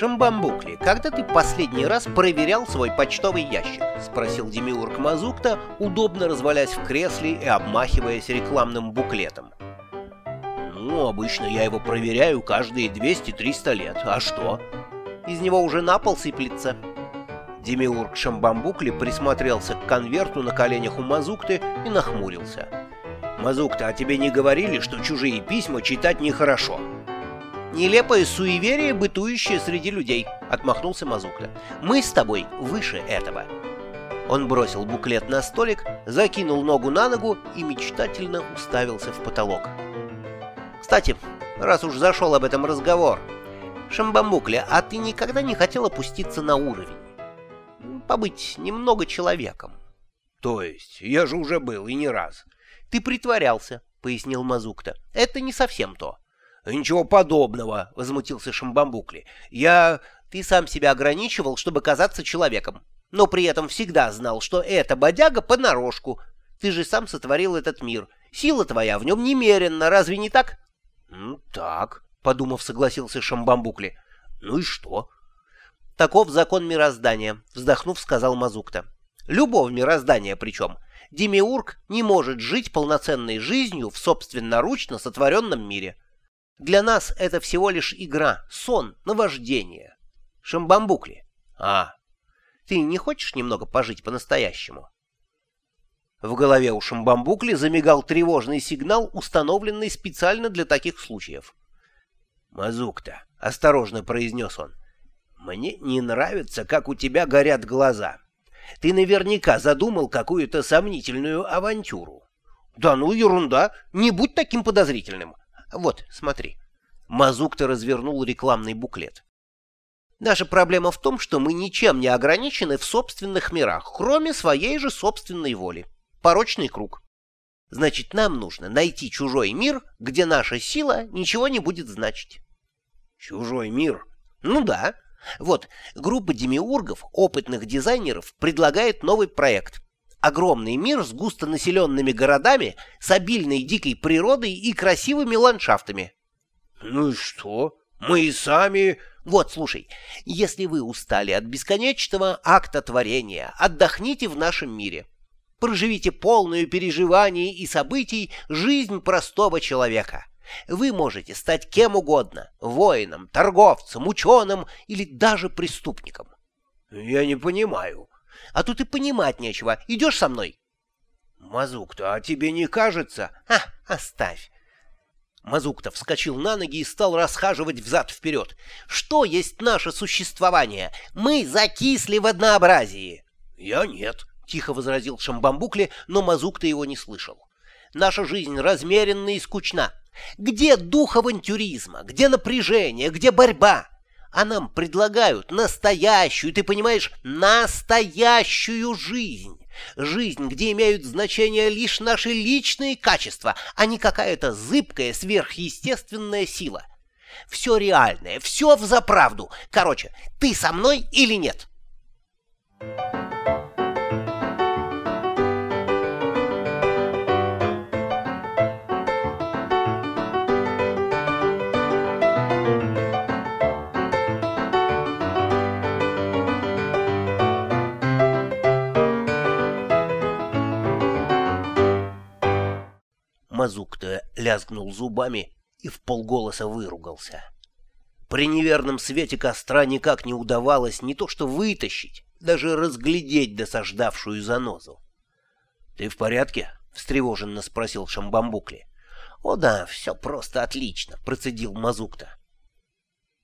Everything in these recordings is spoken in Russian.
младшем бамбукле, когда ты последний раз проверял свой почтовый ящик?» — спросил Демиург Мазукта, удобно развалясь в кресле и обмахиваясь рекламным буклетом. «Ну, обычно я его проверяю каждые 200-300 лет. А что?» «Из него уже на пол сыплется». Демиург Шамбамбукли присмотрелся к конверту на коленях у Мазукты и нахмурился. «Мазукта, а тебе не говорили, что чужие письма читать нехорошо?» нелепое суеверие, бытующее среди людей», — отмахнулся Мазукля. «Мы с тобой выше этого». Он бросил буклет на столик, закинул ногу на ногу и мечтательно уставился в потолок. «Кстати, раз уж зашел об этом разговор, Шамбамбукля, а ты никогда не хотел опуститься на уровень? Побыть немного человеком?» «То есть? Я же уже был, и не раз». «Ты притворялся», — пояснил Мазукта. «Это не совсем то». «Ничего подобного», — возмутился Шамбамбукли. «Я... Ты сам себя ограничивал, чтобы казаться человеком, но при этом всегда знал, что эта бодяга понарошку. Ты же сам сотворил этот мир. Сила твоя в нем немерена, разве не так?» «Ну, так», — подумав, согласился Шамбамбукли. «Ну и что?» «Таков закон мироздания», — вздохнув, сказал Мазукта. «Любовь мироздания причем. Демиург не может жить полноценной жизнью в собственноручно сотворенном мире». Для нас это всего лишь игра, сон, наваждение. Шамбамбукли. А, ты не хочешь немного пожить по-настоящему? В голове у Шамбамбукли замигал тревожный сигнал, установленный специально для таких случаев. «Мазукта», — осторожно произнес он, — «мне не нравится, как у тебя горят глаза. Ты наверняка задумал какую-то сомнительную авантюру». «Да ну ерунда, не будь таким подозрительным. Вот, смотри. Мазук-то развернул рекламный буклет. Наша проблема в том, что мы ничем не ограничены в собственных мирах, кроме своей же собственной воли. Порочный круг. Значит, нам нужно найти чужой мир, где наша сила ничего не будет значить. Чужой мир? Ну да. Вот, группа демиургов, опытных дизайнеров, предлагает новый проект огромный мир с густонаселенными городами, с обильной дикой природой и красивыми ландшафтами. Ну и что? Мы и сами... Вот, слушай, если вы устали от бесконечного акта творения, отдохните в нашем мире. Проживите полную переживаний и событий жизнь простого человека. Вы можете стать кем угодно – воином, торговцем, ученым или даже преступником. Я не понимаю а тут и понимать нечего. Идешь со мной?» «Мазук-то, а тебе не кажется?» «А, оставь!» Мазуктов вскочил на ноги и стал расхаживать взад-вперед. «Что есть наше существование? Мы закисли в однообразии!» «Я нет», — тихо возразил Шамбамбукли, но Мазукта его не слышал. «Наша жизнь размеренна и скучна. Где дух авантюризма? Где напряжение? Где борьба? а нам предлагают настоящую, ты понимаешь, настоящую жизнь. Жизнь, где имеют значение лишь наши личные качества, а не какая-то зыбкая сверхъестественная сила. Все реальное, все в взаправду. Короче, ты со мной или нет? Мазук-то лязгнул зубами и в полголоса выругался. При неверном свете костра никак не удавалось не то что вытащить, даже разглядеть досаждавшую занозу. — Ты в порядке? — встревоженно спросил Шамбамбукли. — О да, все просто отлично, — процедил Мазукта.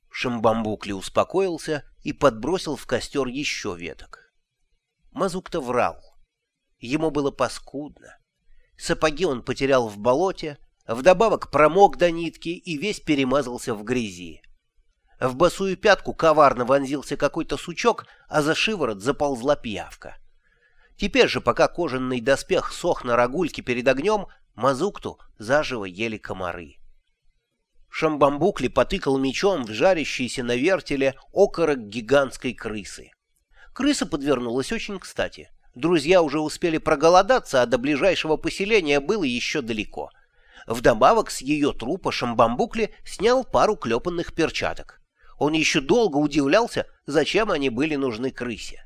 Шамбамбукли успокоился и подбросил в костер еще веток. Мазукта врал. Ему было паскудно. Сапоги он потерял в болоте, вдобавок промок до нитки и весь перемазался в грязи. В босую пятку коварно вонзился какой-то сучок, а за шиворот заползла пиявка. Теперь же, пока кожаный доспех сох на рогульке перед огнем, мазукту заживо ели комары. Шамбамбукли потыкал мечом в жарящийся на вертеле окорок гигантской крысы. Крыса подвернулась очень кстати друзья уже успели проголодаться, а до ближайшего поселения было еще далеко. Вдобавок с ее трупа Шамбамбукли снял пару клепанных перчаток. Он еще долго удивлялся, зачем они были нужны крысе.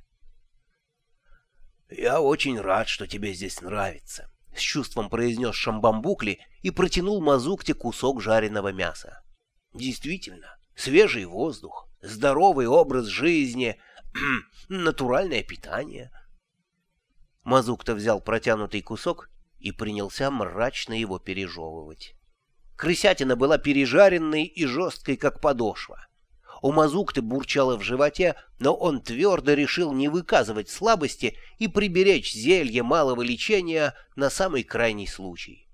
«Я очень рад, что тебе здесь нравится», — с чувством произнес Шамбамбукли и протянул Мазукте кусок жареного мяса. «Действительно, свежий воздух, здоровый образ жизни, натуральное питание — Мазук-то взял протянутый кусок и принялся мрачно его пережевывать. Крысятина была пережаренной и жесткой, как подошва. У Мазукты бурчало в животе, но он твердо решил не выказывать слабости и приберечь зелье малого лечения на самый крайний случай.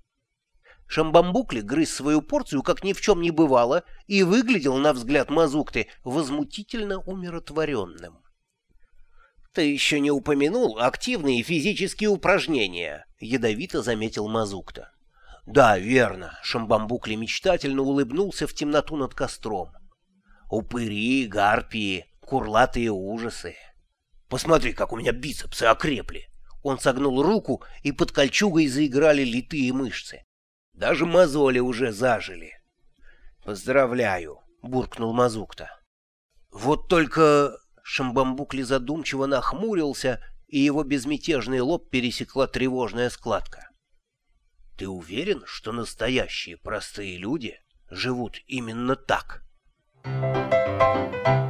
Шамбамбукли грыз свою порцию, как ни в чем не бывало, и выглядел, на взгляд Мазукты, возмутительно умиротворенным. «Ты еще не упомянул активные физические упражнения», — ядовито заметил Мазукта. «Да, верно», — Шамбамбукли мечтательно улыбнулся в темноту над костром. «Упыри, гарпии, курлатые ужасы. Посмотри, как у меня бицепсы окрепли!» Он согнул руку, и под кольчугой заиграли литые мышцы. Даже мозоли уже зажили. «Поздравляю», — буркнул Мазукта. «Вот только Шамбамбукли задумчиво нахмурился, и его безмятежный лоб пересекла тревожная складка. «Ты уверен, что настоящие простые люди живут именно так?» Thank you.